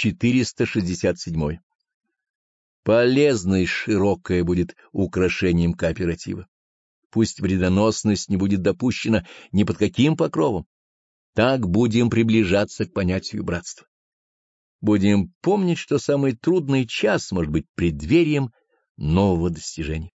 467. Полезность широкая будет украшением кооператива. Пусть вредоносность не будет допущена ни под каким покровом. Так будем приближаться к понятию братства. Будем помнить, что самый трудный час может быть преддверием нового достижения.